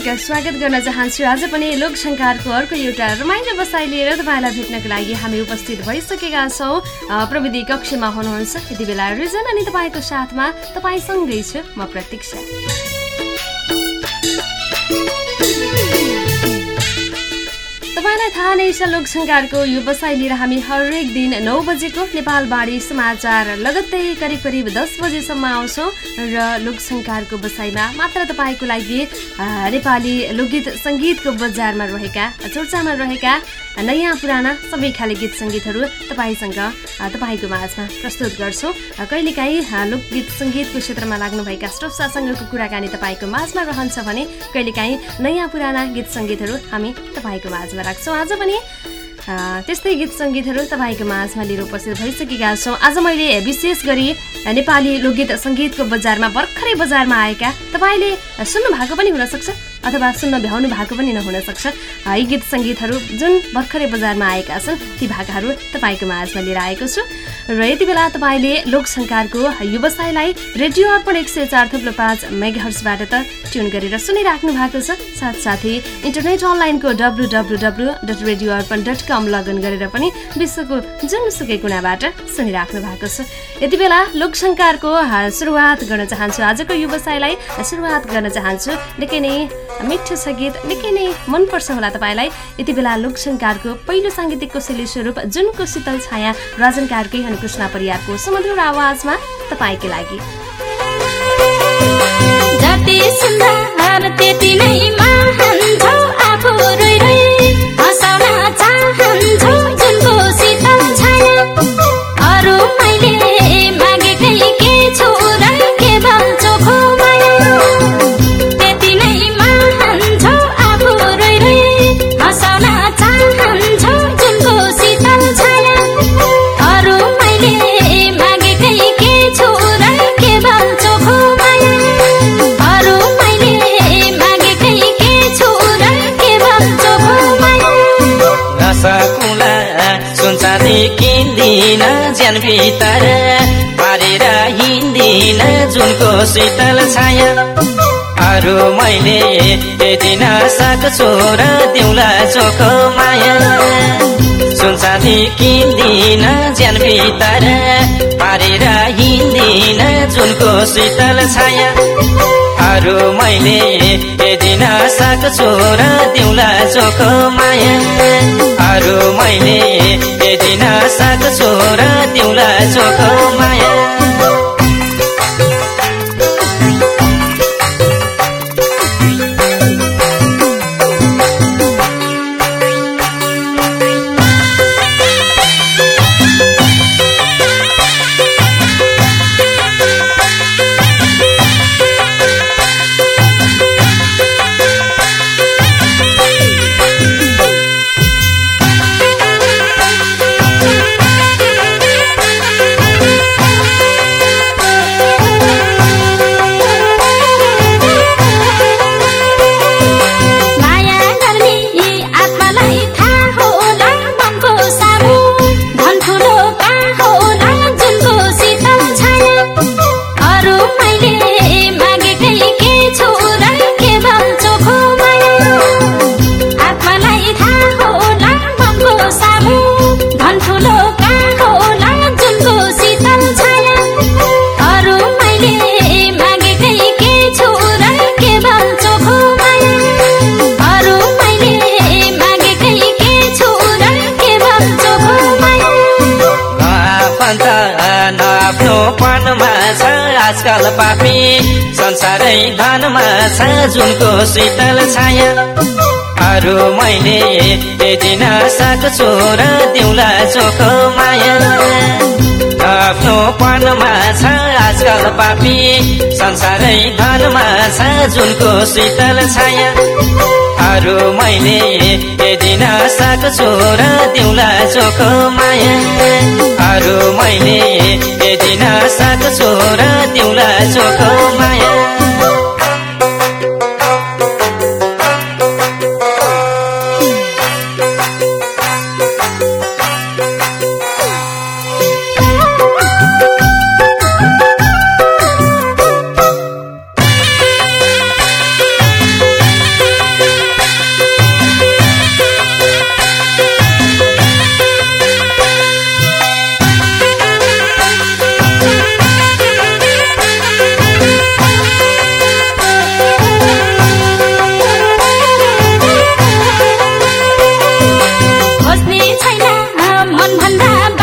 हार्दिक स्वागत गर्न चाहन्छु। आज पनि लोकसङ्कारको अर्को एउटा रमाइलो बसाइ लिएर तपाईँलाई भेट्नको लागि हामी उपस्थित भइसकेका छौँ। प्रविधि कक्षमा हुनुहुन्छ। यति बेला रिजन अनि तपाईँको साथमा तपाईँसँगै छु। म प्रतीक्षा। तपाईँलाई थाहा नै छ लोकसङ्कारको व्यवसाय लिएर हामी हरेक दिन नौ बजेको नेपाल बाढी समाचार लगत्तै करिब करिब दस बजेसम्म आउँछौँ। र लोकसङ्कारको बसाइमा मात्र तपाईँको लागि नेपाली लोकगीत सङ्गीतको बजारमा रहेका चर्चामा रहेका नयाँ पुराना सबै खाले गीत सङ्गीतहरू तपाईँसँग तपाईँको माझमा प्रस्तुत गर्छौँ। कहिलेकाहीँ लोकगीत सङ्गीतको क्षेत्रमा लाग्नुभएका स्टफसासँगको कुराकानी तपाईँको माझमा रहन्छ भने कहिलेकाहीँ नयाँ पुराना गीत सङ्गीतहरू हामी तपाईँको माझमा राख्छौँ। आज पनि त्यस्तै गीत सङ्गीतहरू तपाईँको माझमा लिएर उपस्थित भइसकेका छौँ। आज मैले विशेष गरी नेपाली लोकगीत सङ्गीतको बजारमा भर्खरै बजारमा आएका तपाईँले सुन्नु भएको पनि हुनसक्छ अथवा सुन्न भ्याउनु भएको पनि नहुन सक्छ यी गीत सङ्गीतहरू जुन भर्खरै बजारमा आएका छन् ती भाकाहरू तपाईँको माझमा लिएर आएको छु। र यति बेला तपाईँले लोकसङ्कारको व्यवसायलाई रेडियो अर्पण एक सय चार थुप्रो पाँच मेगाहर्सबाट त ट्युन गरेर सुनिराख्नु भएको छ। साथसाथै इन्टरनेट अनलाइनको W W W dot radio Arpan dot com login गरेर पनि विश्वको जुनसुकै कुनाबाट सुनिराख्नु भएको छ। यति बेला लोकसङ्कारको सुरुवात गर्न चाहन्छु। आजको व्यवसायलाई सुरुवात गर्न चाहन्छु। निकै नै मिठो छ गीत निकै नै मनपर्छ होला तपाईँलाई। यति बेला लोकसङ्कारको पहिलो साङ्गीतिक कोसेली स्वरूप जुनको शीतल छाया राजन कार्की अनि कृष्ण परियारको सुमधुर आवाजमा तपाईँकै लागि। जति सुन्दर त्यति नै महान आफू रोइ रोइ हँसाउन चाहन्छौ। किन्दिन ज्यान भित्र पारेर हिँड्दिन जुनको शीतल छाया। अरू मैले दिन सक्छु र दिउँला चोखो माया। सुनसाथी किन्दिन ज्यान भित्र पारेर हिँड्दिन जुनको शीतल छाया। अरू मैले दिन सक्छु र दिउँला चोखो माया। अरू मैले दिन सक्छु र दिउँला चोखो माया। संसारै धनमा छ जुनको शीतल छाया। अरू मैले दिन सक्छु र दिउँला चोखो माया। आफ्नो पनमा छ आजकल पापी संसारै धनमा छ जुनको शीतल छाया। अरू मैले दिन सक्छु र दिउँला चोखो माया। अरू मैले दिन सक्छु र दिउँला चोखो माया। रोज्न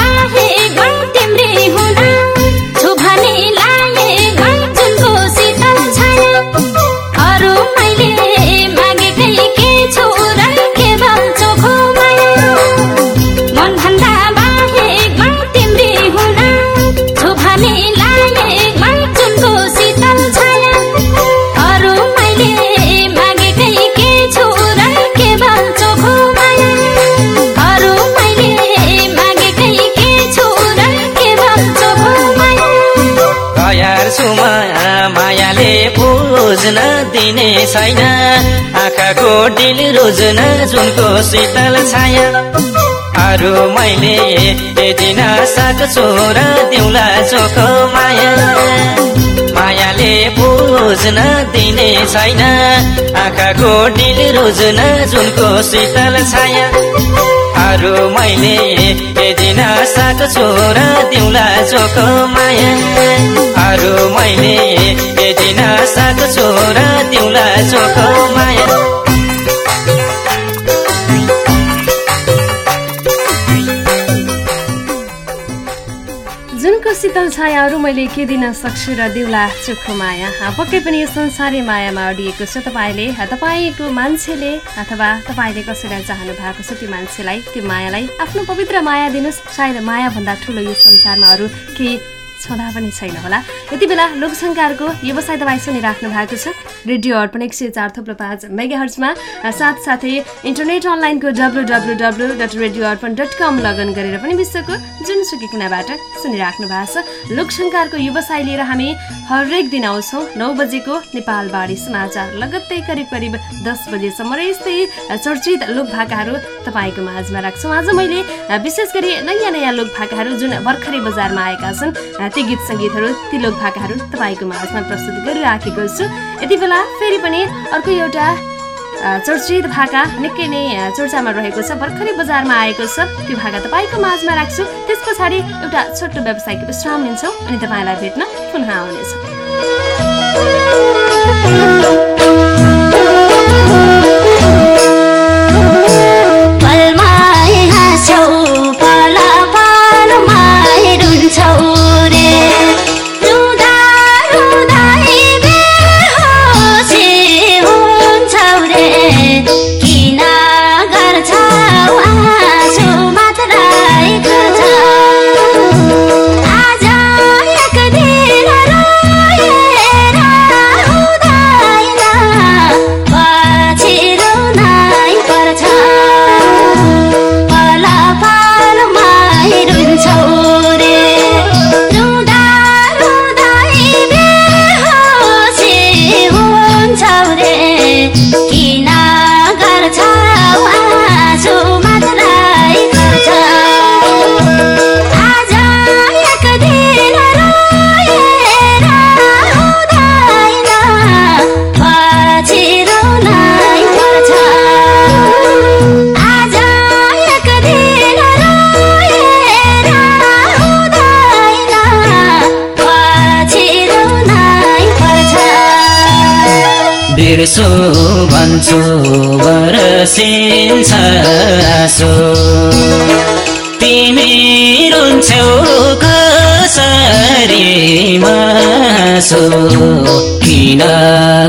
छैन। आँखाको डिल रोज्न जुनको शीतल छाया। अरू मैले दिन सक्छु र दिउला चोखो माया। मायाले बुझ्न दिने छैन। आँखाको डिल रोज्न जुनको शीतल छाया। अरू मैले दिन सक्छु र दिउला चोखो माया अरू मैले दिन सक्छु र दिउला चोखो माया शीतल छायाहरू मैले के दिन सक्छु र दिउला चोखो माया? पक्कै पनि यो संसारै मायामा अडिएको छ तपाईँले। तपाईँको मान्छेले अथवा तपाईँले कसैलाई चाहनु भएको छ त्यो मान्छेलाई त्यो मायालाई आफ्नो पवित्र माया दिनुहोस्। सायद मायाभन्दा ठुलो यो संसारमा अरू केही छँदा पनि छैन होला। यति बेला लोकसङ्कारको व्यवसाय तपाईँ सुनिराख्नु भएको छ। रेडियो अर्पण एक सय चार थुप्रो पाँच मेगा हर्चमा साथसाथै इन्टरनेट अनलाइनको W W W dot radio Arpan dot com login गरेर पनि विश्वको जुनसुकी कुनाबाट सुनिराख्नु भएको छ। लोकसङ्कारको व्यवसाय लिएर हामी हरेक दिन आउँछौँ। नौ बजेको नेपालबाडी समाचार। लगत्तै करिब करिब दस बजेसम्म र यस्तै चर्चित लोक भाकाहरू तपाईँको माझमा राख्छौँ। आज मैले विशेष गरी नयाँ नयाँ लोक भाकाहरू जुन भर्खरै बजारमा आएका छन् ती गीत सङ्गीतहरू ती लोक भाकाहरू तपाईँको माझमा प्रस्तुत गरिराखेको छु। यति बेला फेरि पनि अर्को एउटा चर्चित भाका निकै नै चर्चामा रहेको छ भर्खरै बजारमा आएको छ। त्यो भाका तपाईँको माझमा राख्छु। त्यस पछाडि एउटा छोटो व्यवसायको विश्राम लिन्छौँ अनि तपाईँलाई भेट्न पुनः आउनेछौँ। बिर्सु भन्छु बरसिन्छ आँसु तिमी रुन्छौ कसरी मासु? किन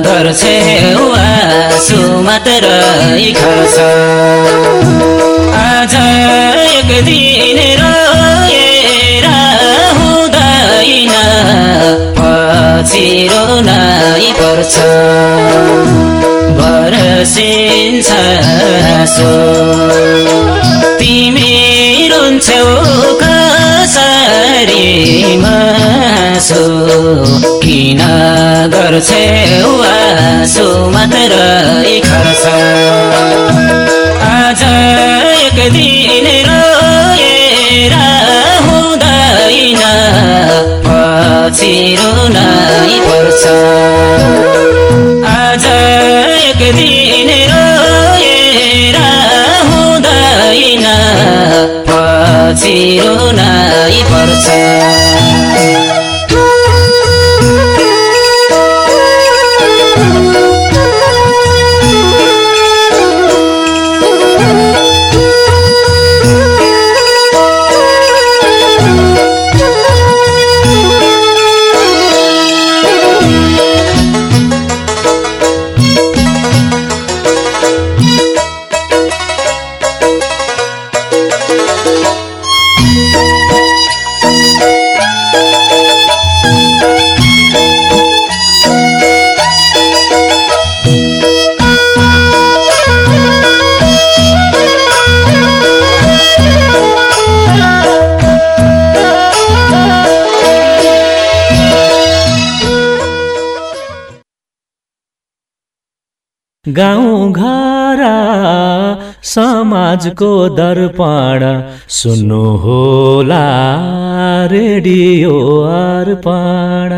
गर्छौ आँसु मात्रै खर्छ आज एक दिन रोएर पछि रोनै पर्छ। बरसिन्छ सो तिमी रुन्छौ कसरी मासो? किन गर्छौ आसो मात्रै खर्छ आज एक दिन रोएर हुँदैन। पछि रुनै पर्छ। आज एक दिन रोएर हुँदैन। पछि रुनै पर्छ। समाजको दर्पण सुन्नु होला रेडियो अर्पण।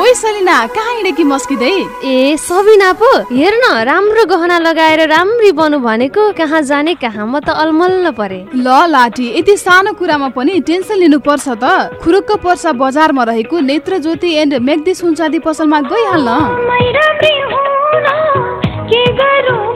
ओइ सलिना कहाँ हिँडेकी मस्किँदै? ए सबिना पो हेर न राम्रो गहना लगाएर राम्री बनु भनेको कहाँ जाने कहाँ म त अलमल्ल परे। ल लाठी यति सानो कुरामा पनि टेन्सन लिनु पर्छ त। खुरुक्क पर्सा बजारमा रहेको नेत्र ज्योति एन्ड मेग्दी सुनचाँदी पसलमा गइहाल्न। के घरों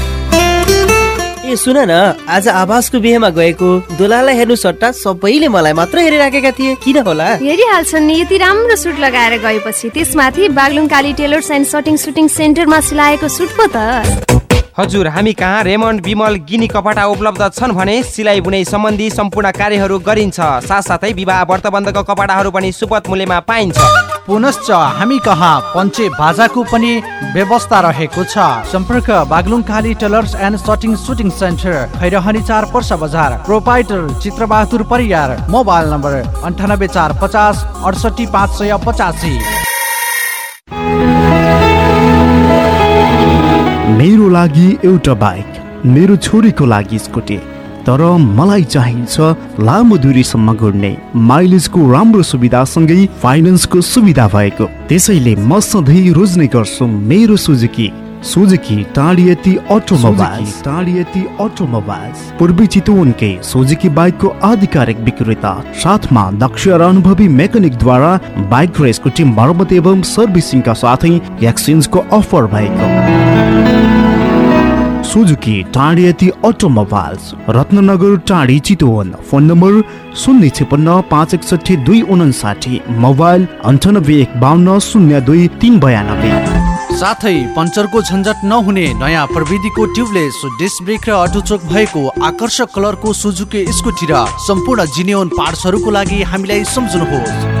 ए सुन न आज आवासको बिहेमा गएको दोलालाई हेर्नु सट्टा सबैले मलाई मात्र हेरिराखेका थिए। किन होला? हेरिहाल्छन् नि यति राम्रो सुट लगाएर गएपछि। त्यसमाथि Baglung Kali tailors and shirting suiting सेन्टरमा सिलाएको सुट पो त। हजुर हामी कहाँ रेमन्ड विमल गिनी कपडा उपलब्ध छन् भने सिलाइ बुनाइ सम्बन्धी सम्पूर्ण कार्यहरू गरिन्छ। साथसाथै विवाह व्रतबन्धको कपडाहरू पनि सुपथ मूल्यमा पाइन्छ। पुनश्च हामी कहाँ पञ्चे बाजाको पनि व्यवस्था रहेको छ। सम्पर्क Baglung Kali tailors and shirting suiting centre Khairahani चार पर्सा बजार proprietor Chitrabahadur Pariyar mobile number अन्ठानब्बे चार पचास अडसठी पाँच सय पचासी। मेरो लागि एउटा बाइक मेरो छोरीको लागि स्कुटी। तर मलाई चाहिन्छ लामो दूरीसम्म घुर्ने। माइलेजको राम्रो सुविधासँगै फाइनेन्सको सुविधा भएको। त्यसैले म सधैँ रोज्ने गर्छु मेरो Suzuki. Suzuki Tadhiyati automobiles. Tadhiyati automobiles. पूर्वी चितवनकै सुजुकी बाइकको आधिकारिक विक्रेता साथमा दक्ष र अनुभवी मेकानिकद्वारा बाइक र स्कुटी मर्मत एवं सर्भिसिङका साथै एक्सचेन्जको अफर भएको। Suzuki Tadhi automobiles Ratnanagar Tadhi Chitwan. Phone number शून्य छेपन्न पाँच एकसठी दुई उनासाठी मोबाइल अन्ठानब्बे एक बाहन्न शून्य दुई तिन बयानब्बे। साथै पञ्चरको झन्झट नहुने नयाँ प्रविधिको ट्युबलेस डिस्क ब्रेक र अटोचोक भएको आकर्षक कलरको सुजुकी स्कुटी र सम्पूर्ण जिनियोन पार्ट्सहरूको लागि हामीलाई सम्झनुहोस्।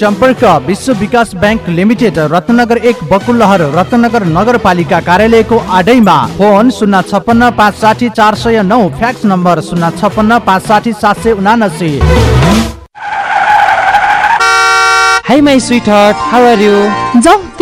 सम्पर्क विश्व विकास ब्याङ्क लिमिटेड रत्नगर एक बकुलहर रत्नगर नगरपालिका कार्यालयको आडैमा। फोन शून्य छप्पन्न पाँच साठी चार सय नौ फ्याक्स नम्बर शून्य छप्पन्न पाँच साठी सात सय उनासी। Hi my sweetheart how are you जाऊ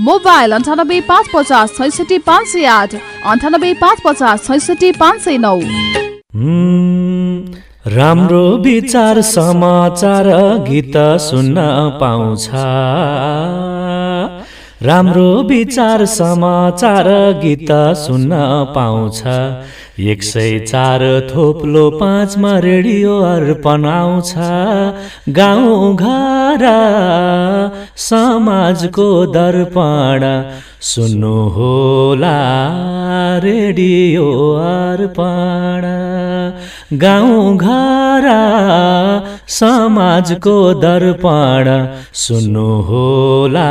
मोबाइल अन्ठानब्बे पाँच पचास छैसठी पाँच सय आठ अन्ठानब्बे पाँच पचास छैसठी पाँच सय नौ। राम्रो विचार समाचार गीत सुन्न पाउँछ। राम्रो विचार समाचार गीत सुन्न पाउँछ। एक सय चार थोप्लो पाँचमा रेडियो अर्पण आउँछ गाउँ घर समाजको दर्पण। सुन्नुहोला रेडियो अर्पण। गाउँ घर समाजको दर्पण। सुन्नुहोला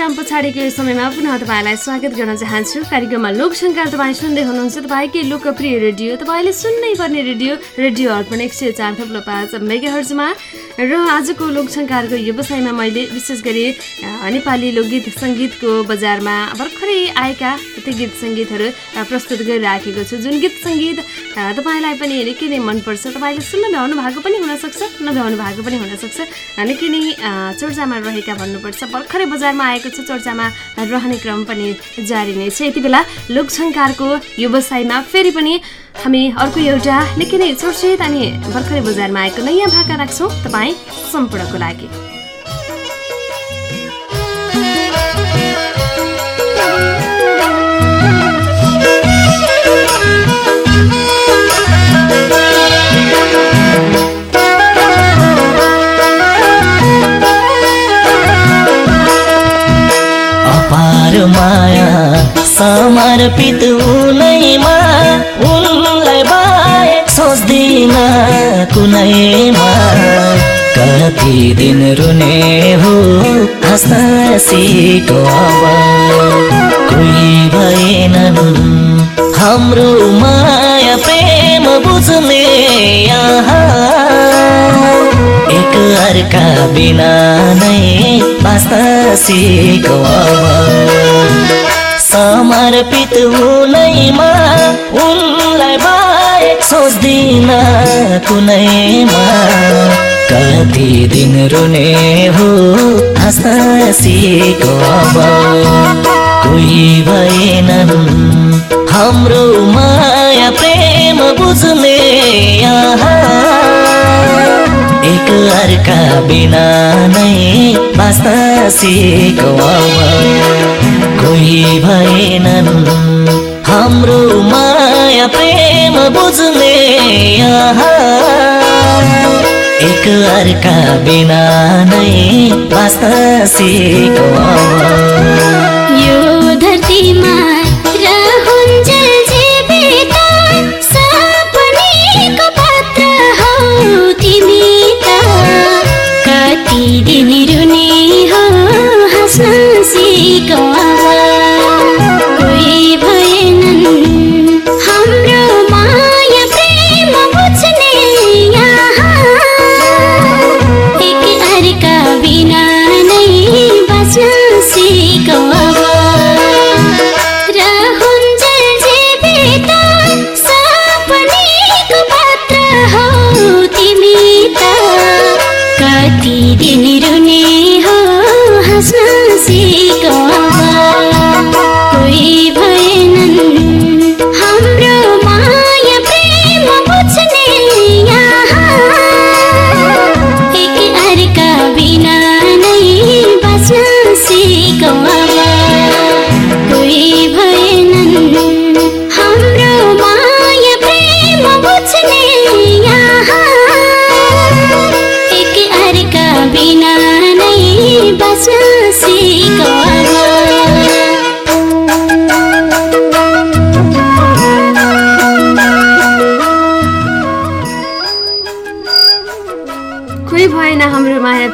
विश्राम पछाडिको यो समयमा पुनः तपाईँलाई स्वागत गर्न चाहन्छु। कार्यक्रममा लोकसङ्कार तपाईँ सुन्दै हुनुहुन्छ। तपाईँकै लोकप्रिय रेडियो तपाईँले सुन्नै पर्ने रेडियो रेडियो अर्पण एक सय चार थप्लो पाँच मेगाहर्जमा। र आजको लोकसङ्कारको व्यवसायमा मैले विशेष गरी नेपाली लोकगीत सङ्गीतको बजारमा भर्खरै आएका ती गीत सङ्गीतहरू प्रस्तुत गरिराखेको छु। जुन गीत सङ्गीत तपाईँलाई पनि निकै नै मनपर्छ। तपाईँले सुन्न भ्याउनु भएको पनि हुनसक्छ नभ्याउनु भएको पनि हुनसक्छ। निकै नै चर्चामा रहेका भन्नुपर्छ। भर्खरै बजारमा आएको छ चर्चामा रहने क्रम पनि जारी नै छ। यति बेला लोकसङ्कारको व्यवसायमा फेरि पनि हामी अर्को एउटा निकै नै चर्चित अनि भर्खरै बजारमा आएको नयाँ भाका राख्छौँ। तपाईँ सम्पूर्णको लागि। समर्पित उनैमा उनलाई बाहेक सोच्दिन कुनैमा। कति दिन रुने हो हाँस्न सिको अब। कोही भएनन् हाम्रो माया प्रेम बुझ्ने एक अर्का बिना नै बाँच्न सिको समर्पित हुनैमा उनलाई बाहेक सोच्दिन कुनैमा। कति दिन रुने हो हाँस्न सिको अब कोही भएनन् हाम्रो माया प्रेम बुझ्ने एक अर्का बिना नै बाँच्न सिको कोही भएनन्। हाम्रो माया प्रेम बुझ्ने एक अर्का बिना नै बाँच्न यो धरतीमा दिन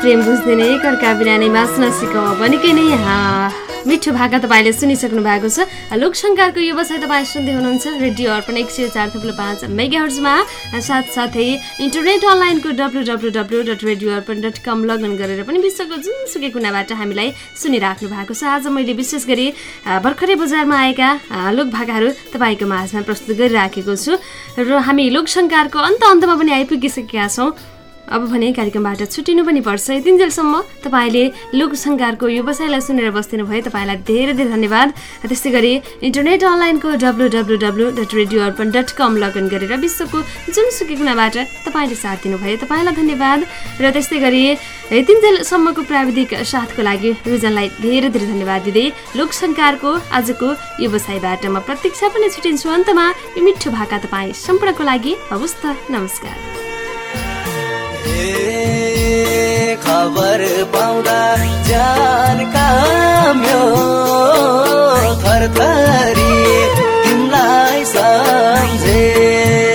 प्रेम बुझ्दैन एकअर्का बिना नै बाँच्न सिकाउ भनेकै नै मिठो भाका तपाईँले सुनिसक्नु भएको छ। लोकसङ्कारको व्यवसाय तपाईँ सुन्दै हुनुहुन्छ रेडियो अर्पण एक सय चार थुप्रो पाँच मेगाहर्जमा। साथसाथै इन्टरनेट अनलाइनको W W W dot radio Arpan dot com login गरेर पनि विश्वको जुनसुकै कुनाबाट हामीलाई सुनिराख्नु भएको छ। आज मैले विशेष गरी भर्खरै बजारमा आएका लोक भाकाहरू तपाईँको माझमा प्रस्तुत गरिराखेको छु। र हामी लोकसङ्कारको अन्त अन्तमा पनि आइपुगिसकेका छौँ। अब भने कार्यक्रमबाट छुट्टिनु पनि पर्छ। यतिन्जेलसम्म तपाईँले लोकसङ्कारको व्यवसायलाई सुनेर बस्दिनु भयो तपाईँलाई धेरै धेरै धन्यवाद। त्यस्तै गरी इन्टरनेट अनलाइनको W W W dot radio Arpan dot com login गरेर विश्वको जुनसुकै कुनाबाट तपाईँले साथ दिनुभयो। तपाईँलाई धन्यवाद। र त्यस्तै गरी यतिन्जेलसम्मको प्राविधिक साथको लागि रुजनलाई धेरै धेरै धन्यवाद दिँदै लोकसङ्कारको आजको व्यवसायबाट म प्रतीक्षा पनि छुट्टिन्छु अन्तमा यो मिठो भाका तपाईँ सम्पूर्णको लागि हवस् त नमस्कार। खबर पाउँदा जान काम्यो थरथरी तिमीलाई सम्झे।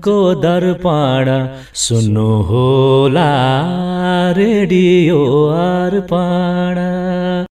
समाजको दर्पण। सुन्नु होला रेडियो अर्पण